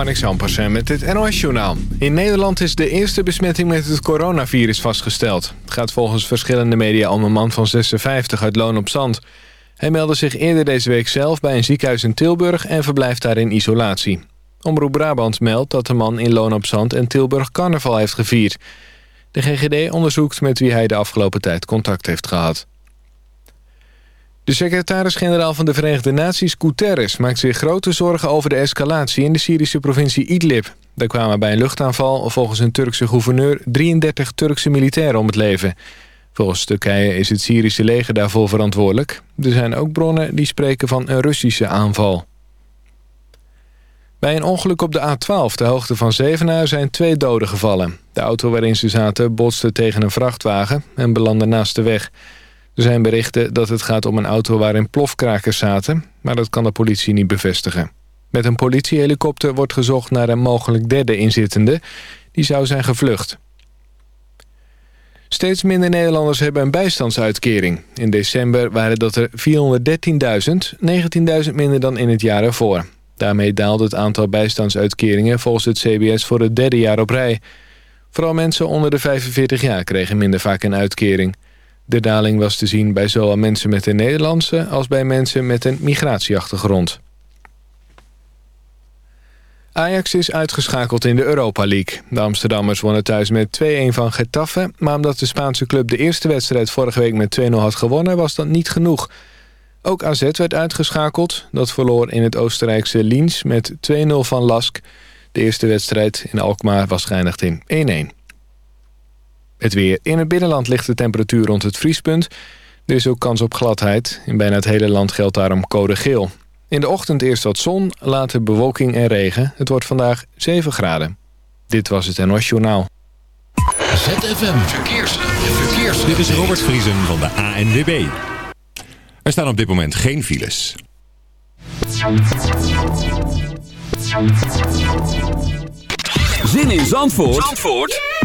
Marnix Ampersen met het NOS-journaal. In Nederland is de eerste besmetting met het coronavirus vastgesteld. Het gaat volgens verschillende media om een man van 56 uit Loon op Zand. Hij meldde zich eerder deze week zelf bij een ziekenhuis in Tilburg... en verblijft daar in isolatie. Omroep Brabant meldt dat de man in Loon op Zand en Tilburg carnaval heeft gevierd. De GGD onderzoekt met wie hij de afgelopen tijd contact heeft gehad. De secretaris-generaal van de Verenigde Naties, Guterres... maakt zich grote zorgen over de escalatie in de Syrische provincie Idlib. Daar kwamen bij een luchtaanval volgens een Turkse gouverneur... 33 Turkse militairen om het leven. Volgens Turkije is het Syrische leger daarvoor verantwoordelijk. Er zijn ook bronnen die spreken van een Russische aanval. Bij een ongeluk op de A12, de hoogte van Zevenaar, zijn twee doden gevallen. De auto waarin ze zaten botste tegen een vrachtwagen en belandde naast de weg... Er zijn berichten dat het gaat om een auto waarin plofkrakers zaten... maar dat kan de politie niet bevestigen. Met een politiehelikopter wordt gezocht naar een mogelijk derde inzittende. Die zou zijn gevlucht. Steeds minder Nederlanders hebben een bijstandsuitkering. In december waren dat er 413.000, 19.000 minder dan in het jaar ervoor. Daarmee daalde het aantal bijstandsuitkeringen volgens het CBS voor het derde jaar op rij. Vooral mensen onder de 45 jaar kregen minder vaak een uitkering. De daling was te zien bij zowel mensen met een Nederlandse... als bij mensen met een migratieachtergrond. Ajax is uitgeschakeld in de Europa League. De Amsterdammers wonnen thuis met 2-1 van Getafe... maar omdat de Spaanse club de eerste wedstrijd vorige week met 2-0 had gewonnen... was dat niet genoeg. Ook AZ werd uitgeschakeld. Dat verloor in het Oostenrijkse Liens met 2-0 van Lask. De eerste wedstrijd in Alkmaar was geëindigd in 1-1. Het weer. In het binnenland ligt de temperatuur rond het vriespunt. Er is ook kans op gladheid. In bijna het hele land geldt daarom code geel. In de ochtend eerst wat zon, later bewolking en regen. Het wordt vandaag 7 graden. Dit was het NOS Journaal. ZFM Verkeers. Verkeers. Dit is Robert Vriesen van de ANWB. Er staan op dit moment geen files. Zin in Zandvoort? Zandvoort?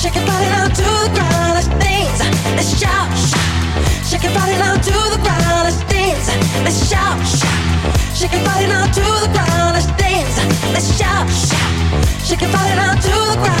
Shake your body down to the ground. Let's dance. Let's shout. Shake your body down to the ground. Let's dance. Let's shout. Shake your body down to the ground. Let's dance. Let's shout. Shake your body down to the ground.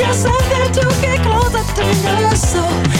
you're something to get closer to your soul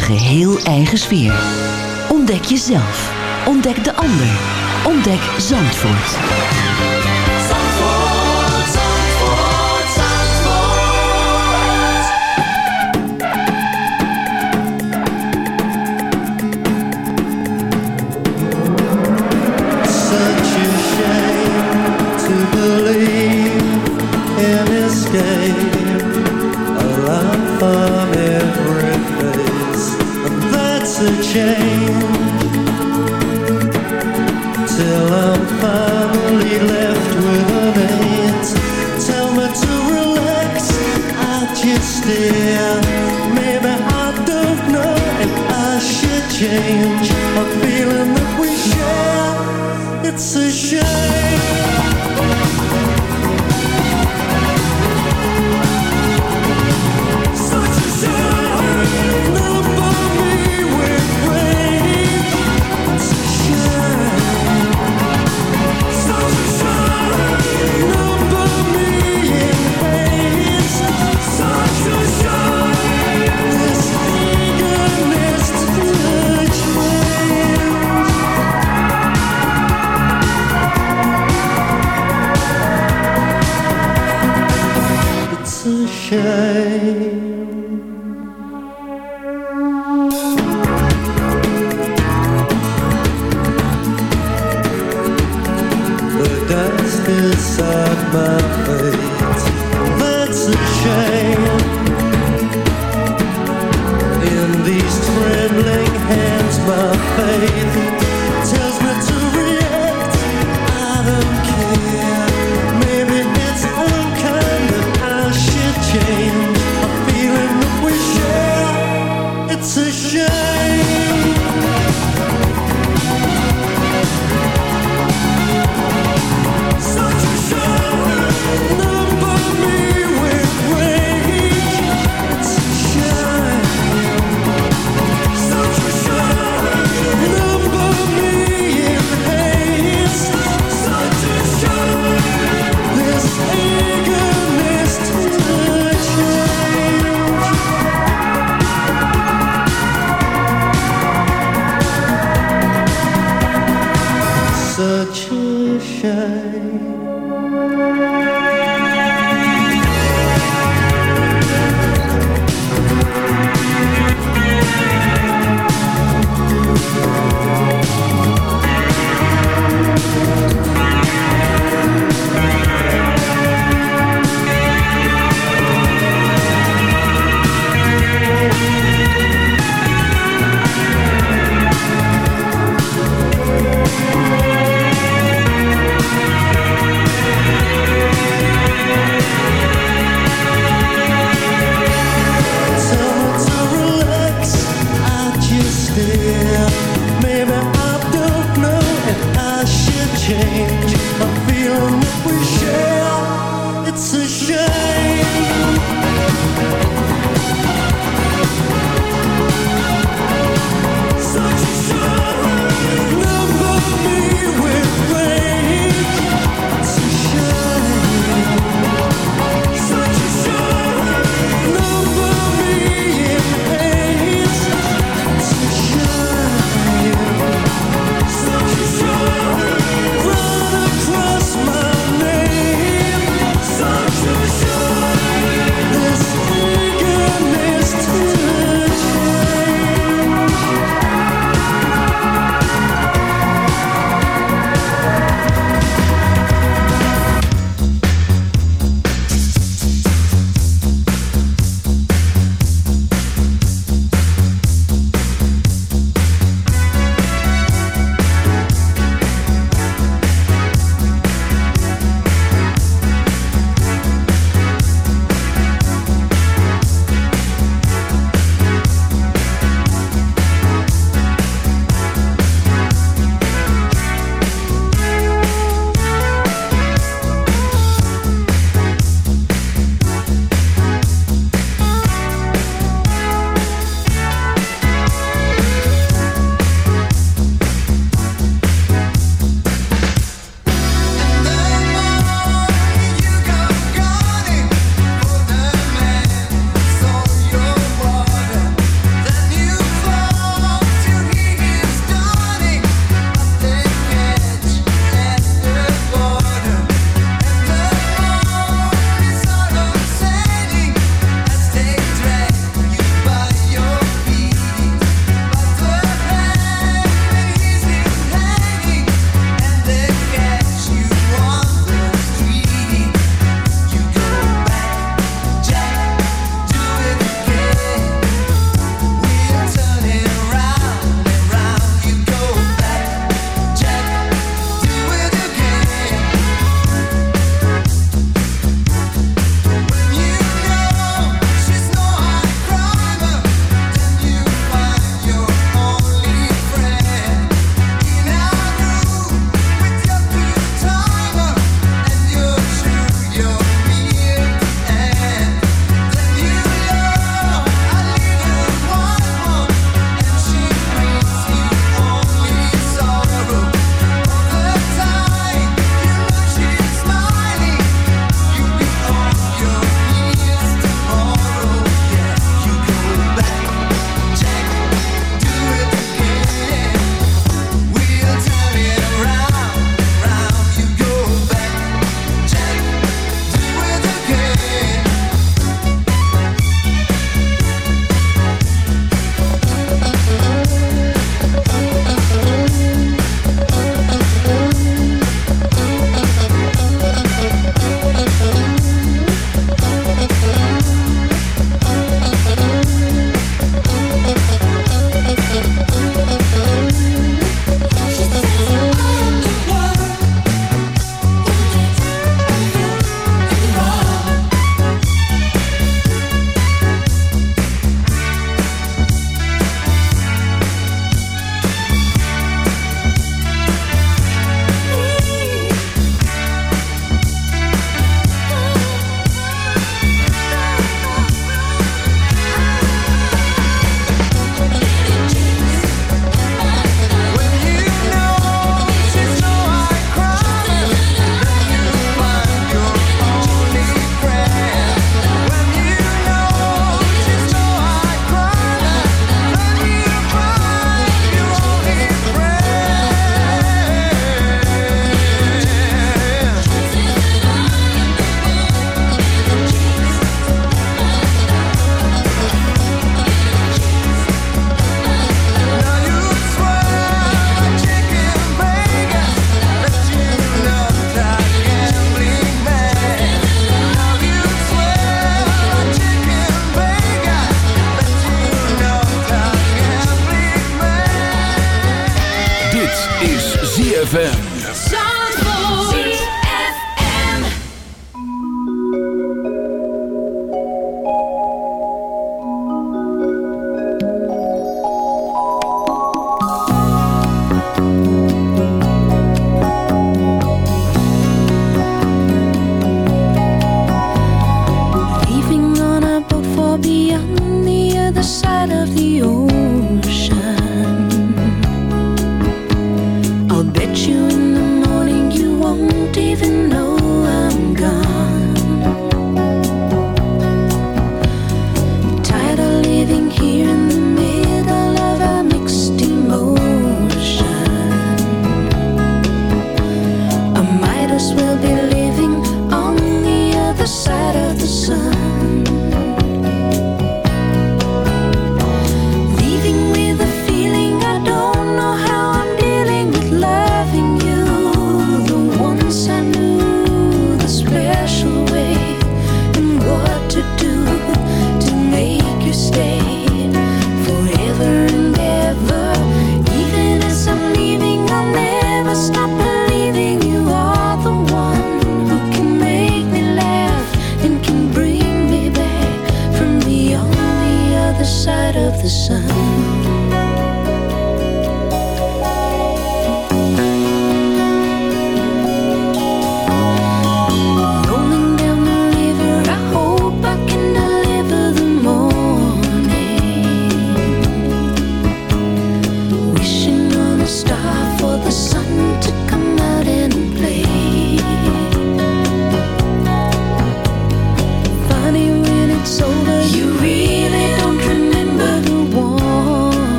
zijn geheel eigen sfeer. Ontdek jezelf. Ontdek de ander. Ontdek Zandvoort. ZFM.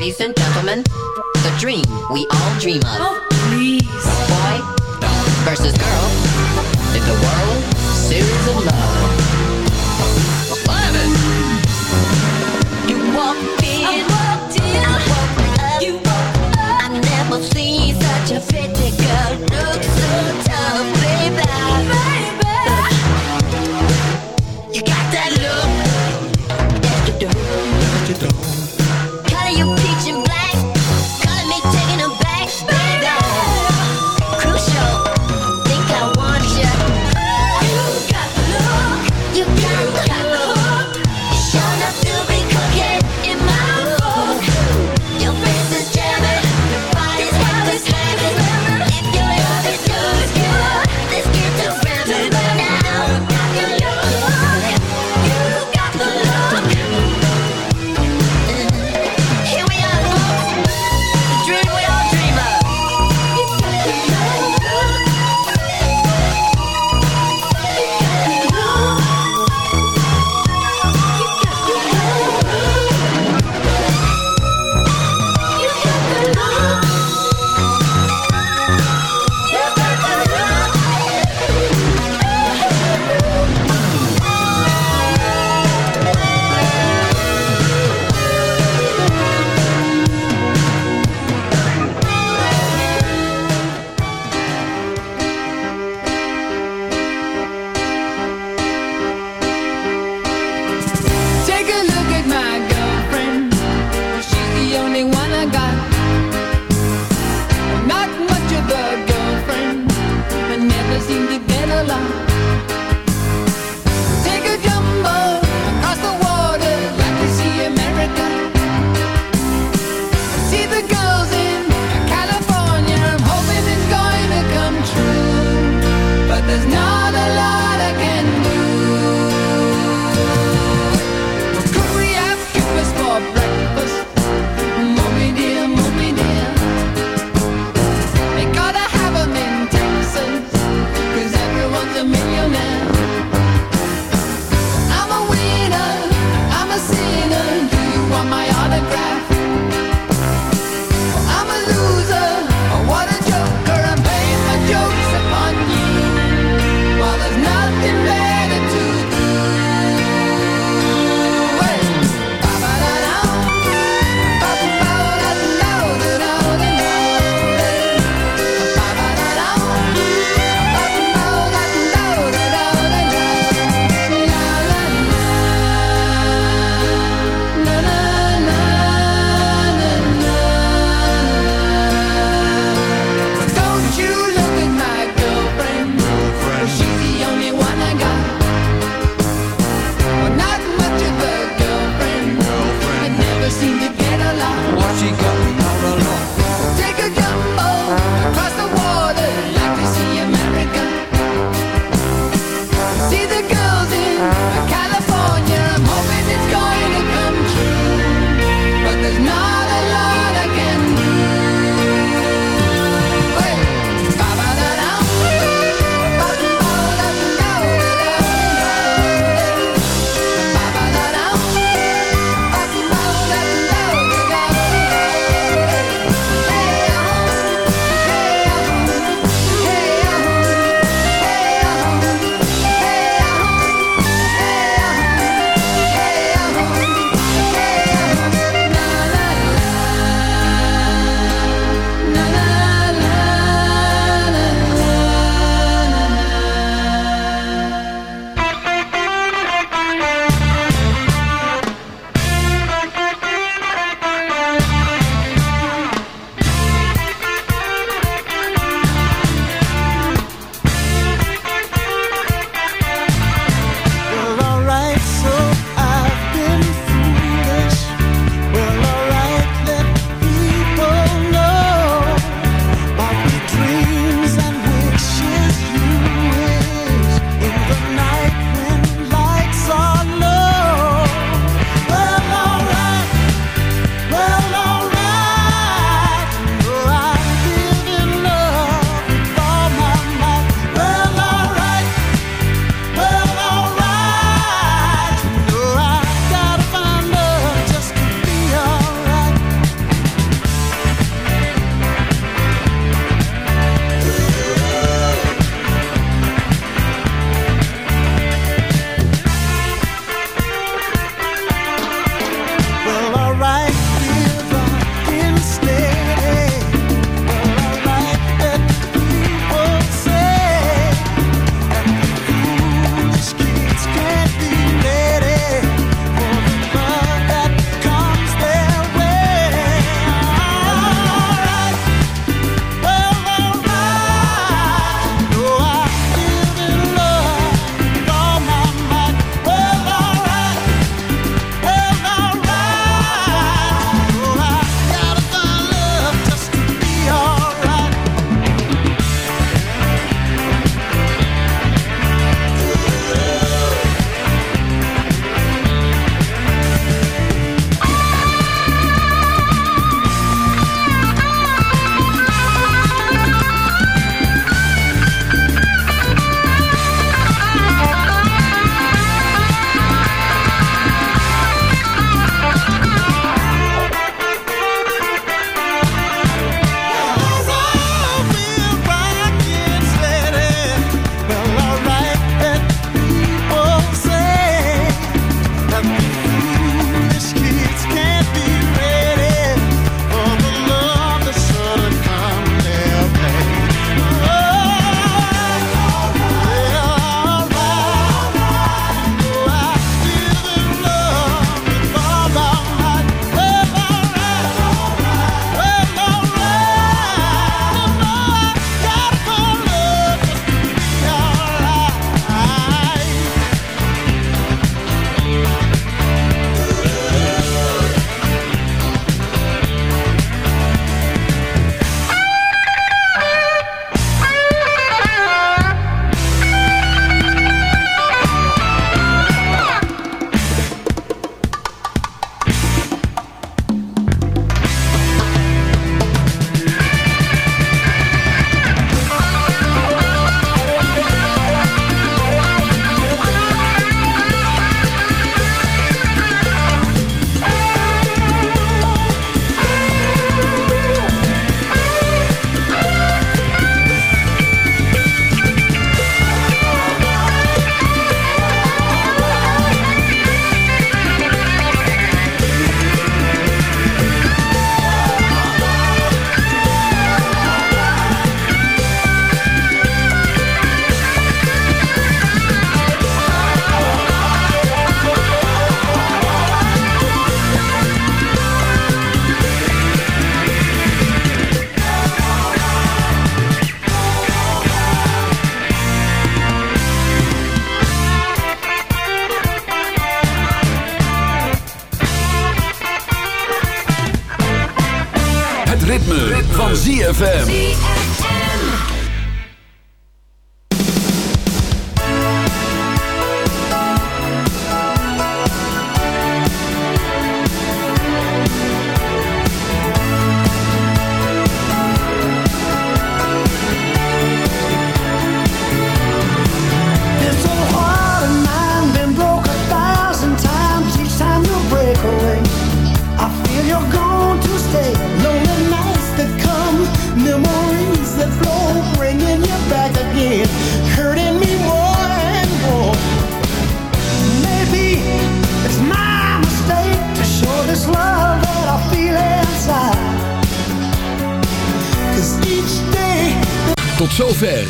Ladies and gentlemen, the dream we all dream of. Oh, please. Boy versus girl in the world series of love. Love it. You walked in. I walked in. I. You. I've never seen such a pretty girl look so tough, baby.